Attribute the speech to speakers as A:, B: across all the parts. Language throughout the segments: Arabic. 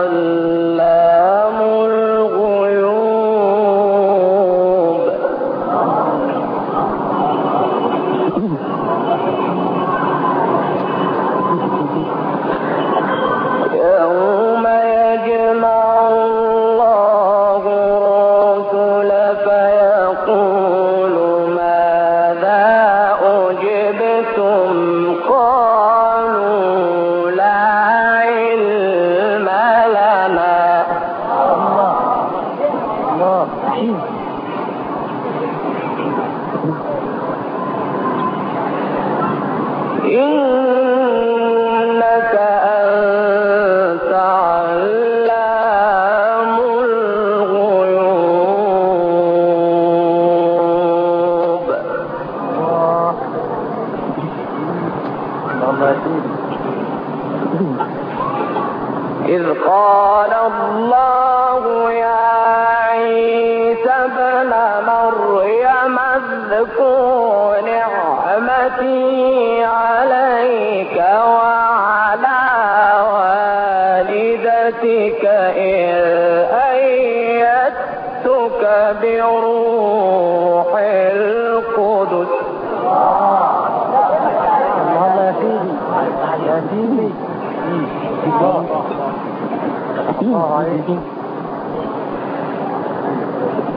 A: أنت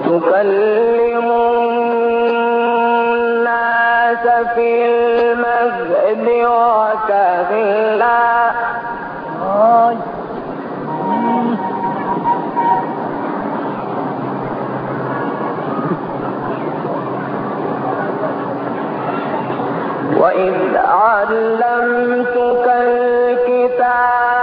A: تكلم الناس في المسجد وكهلا. وإذ علمتك الكتاب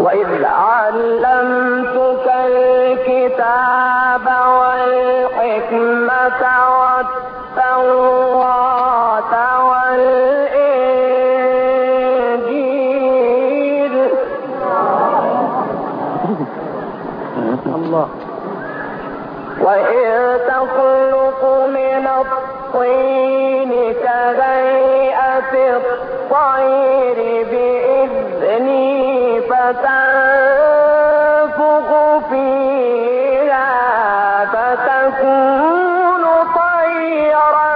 A: وإذ علمتك الكتاب والحكمة والتوراة والإنجيل.
B: الله.
A: وإذ تخلق من الطين كهيئة الطير بإذني فتنفخ فيها فتكون طيرا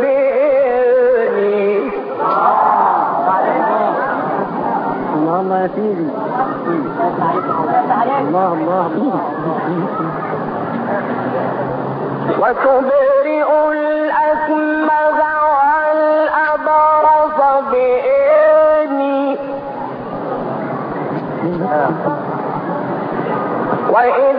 A: بإذني.
B: الله الله يا سيدي. الله الله
A: وتبرئ وإذ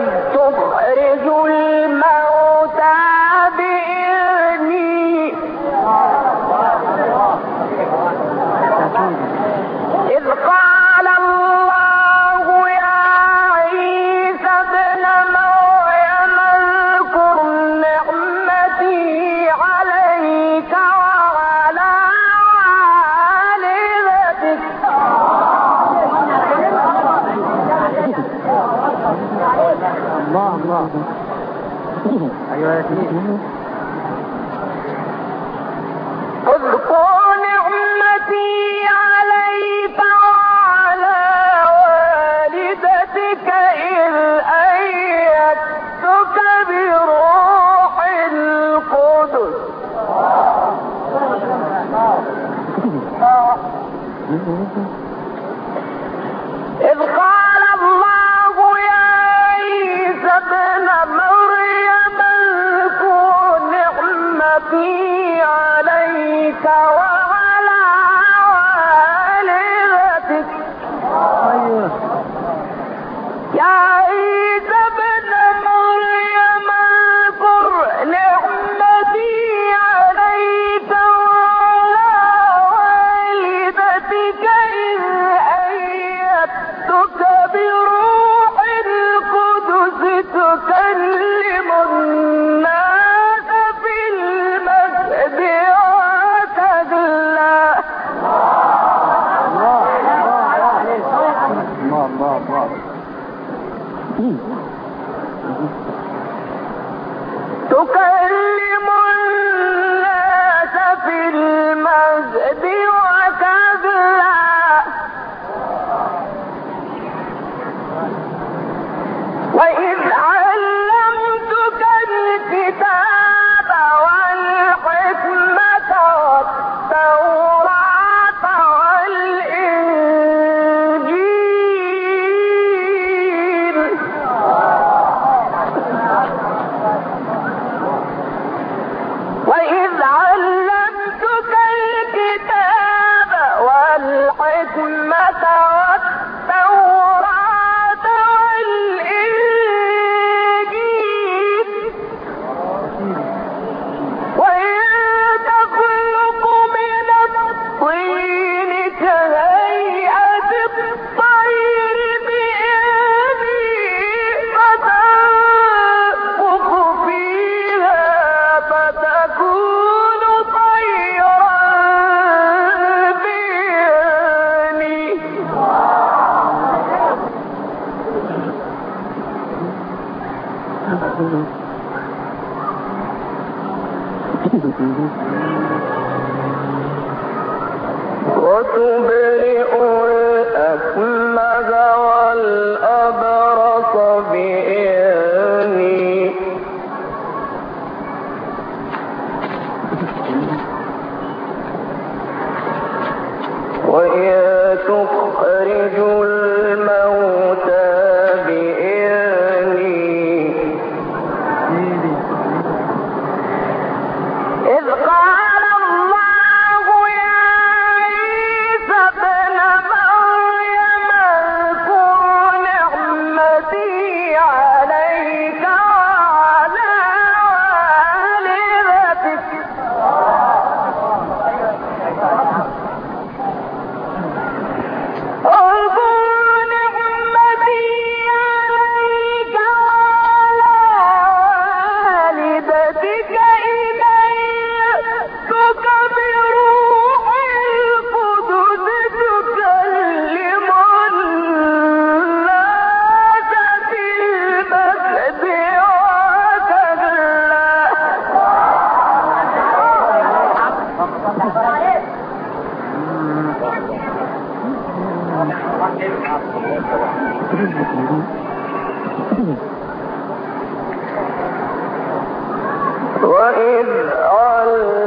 A: وإن وإذ علمتك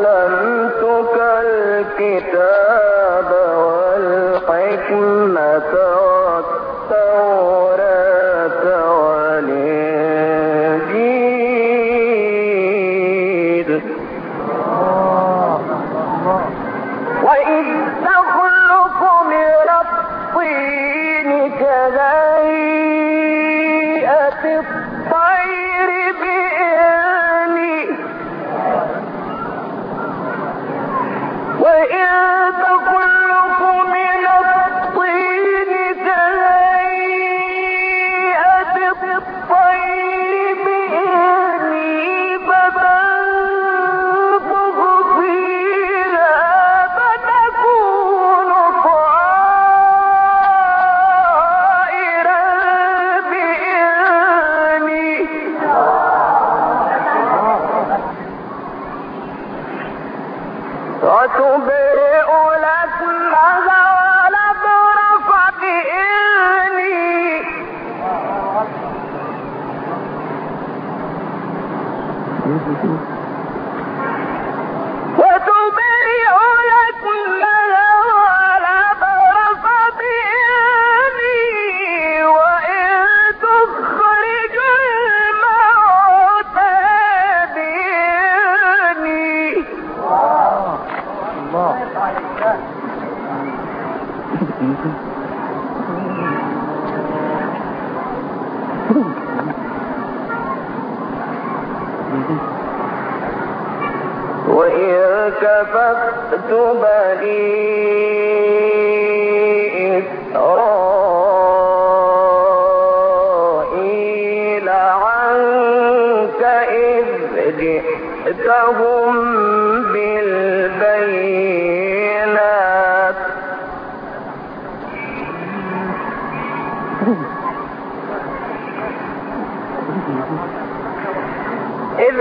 A: وتبرئ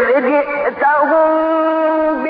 A: إذ جئتهم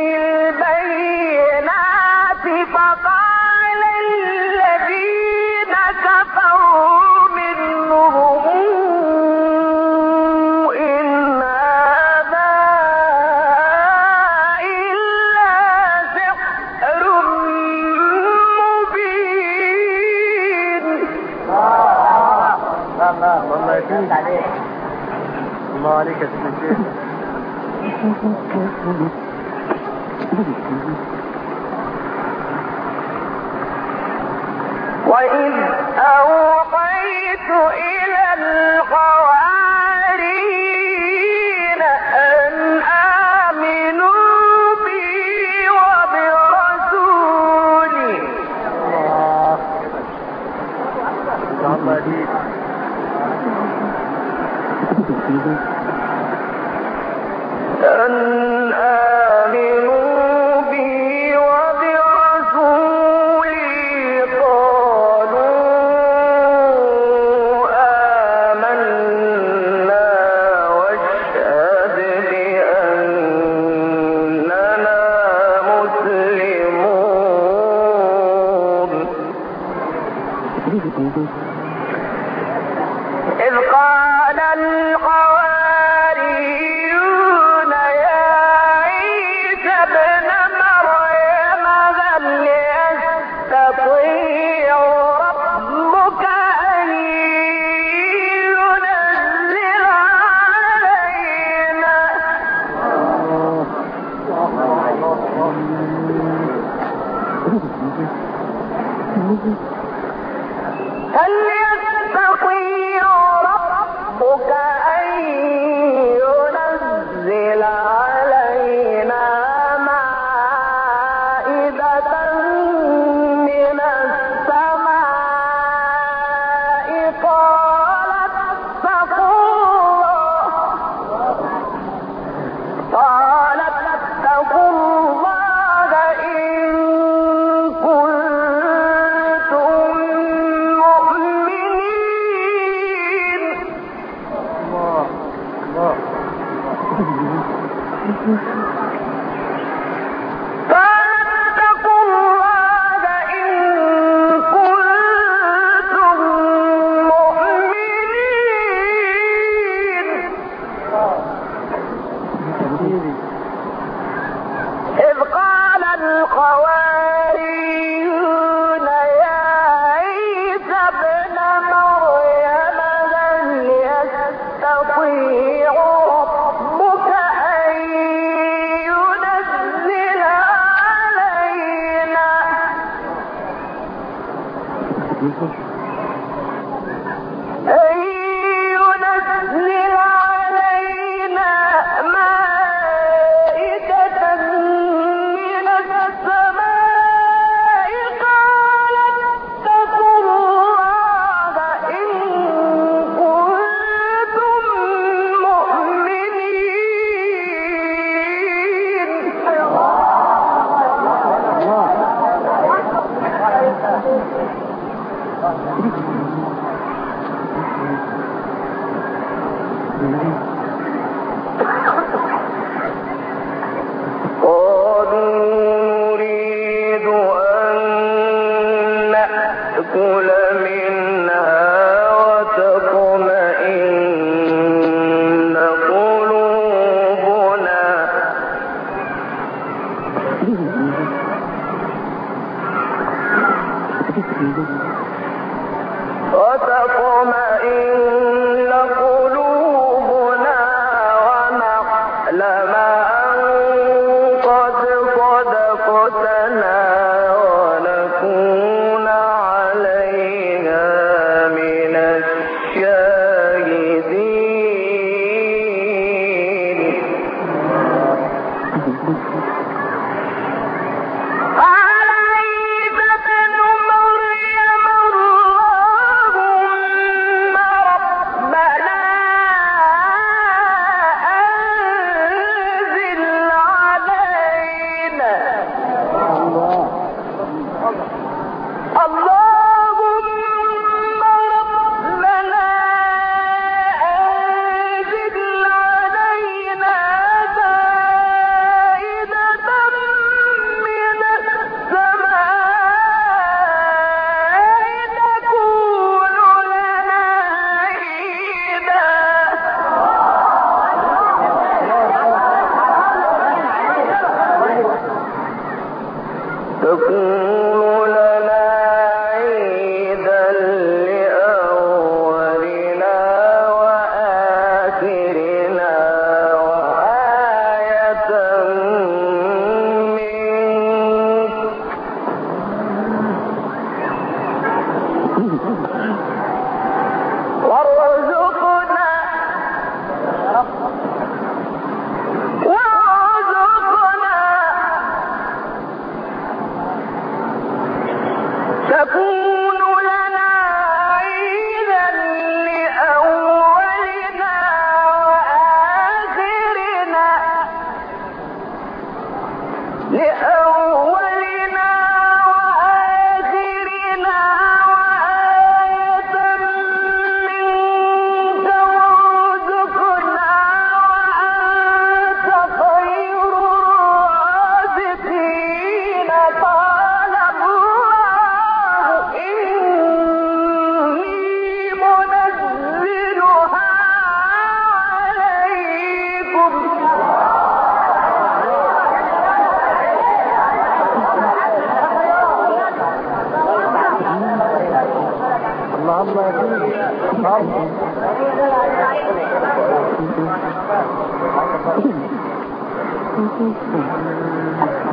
B: الله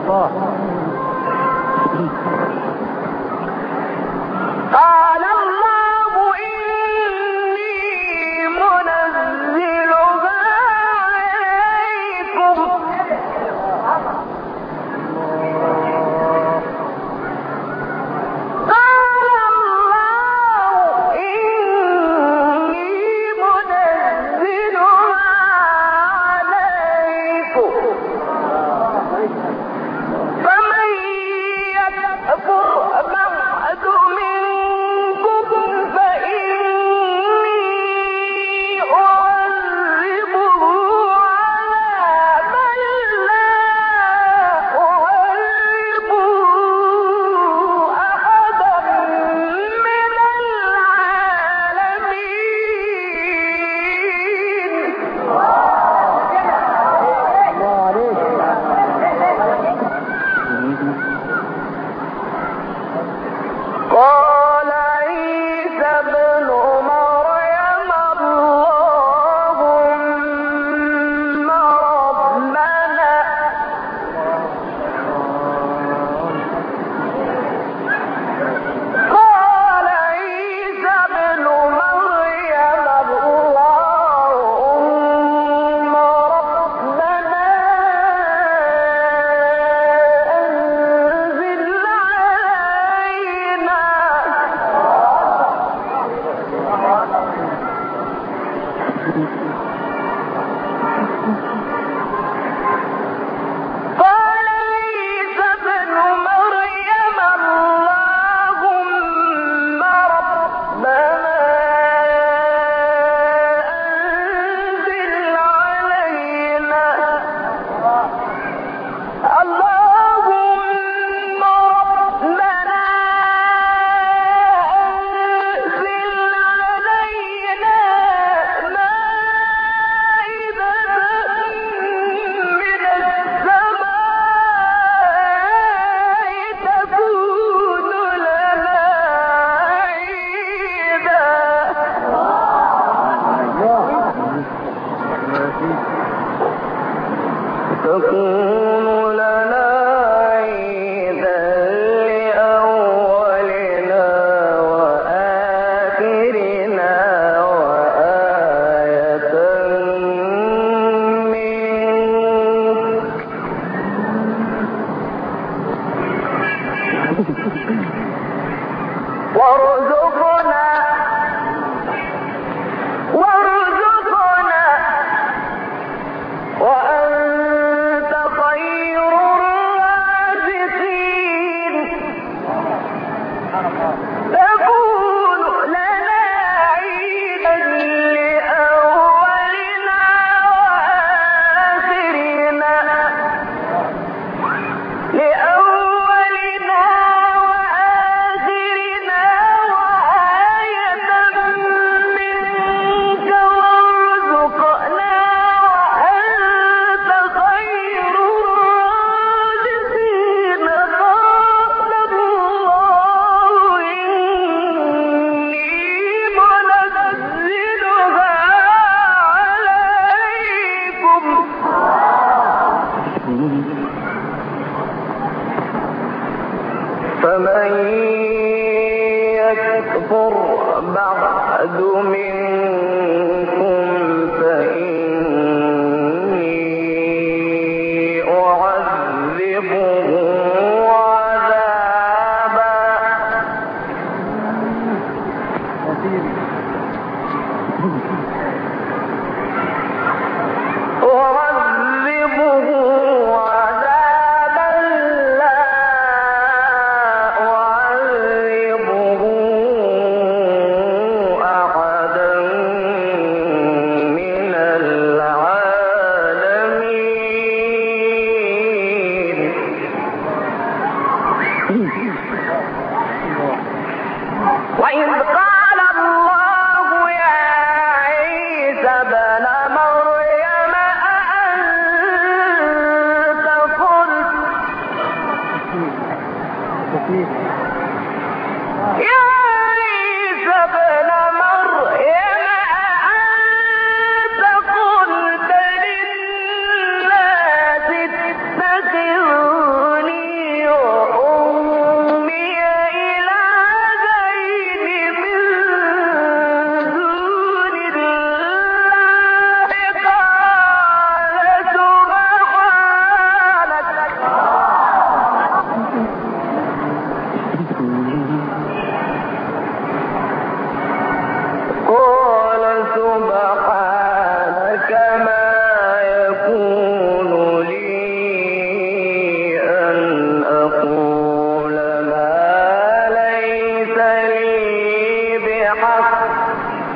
A: قال الله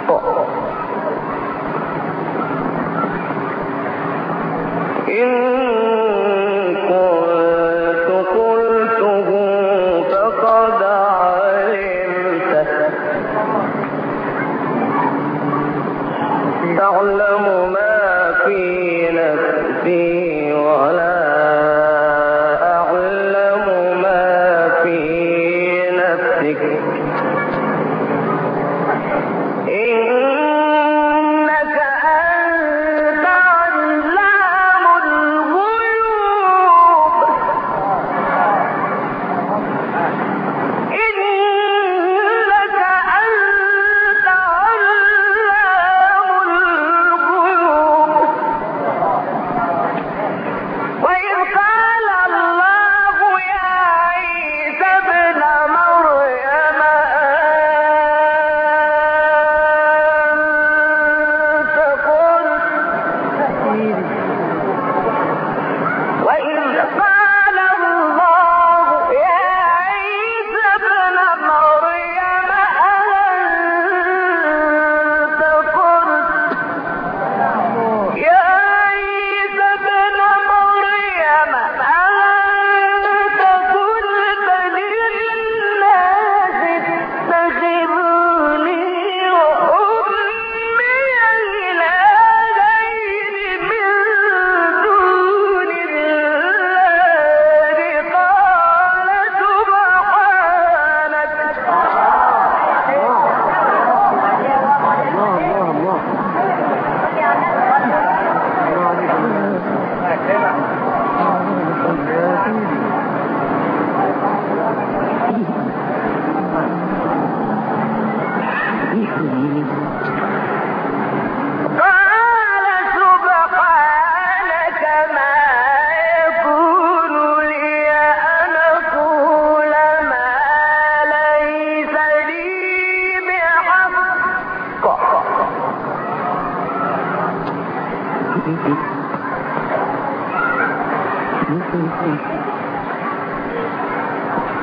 A: people.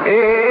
A: إن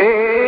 A: Ei,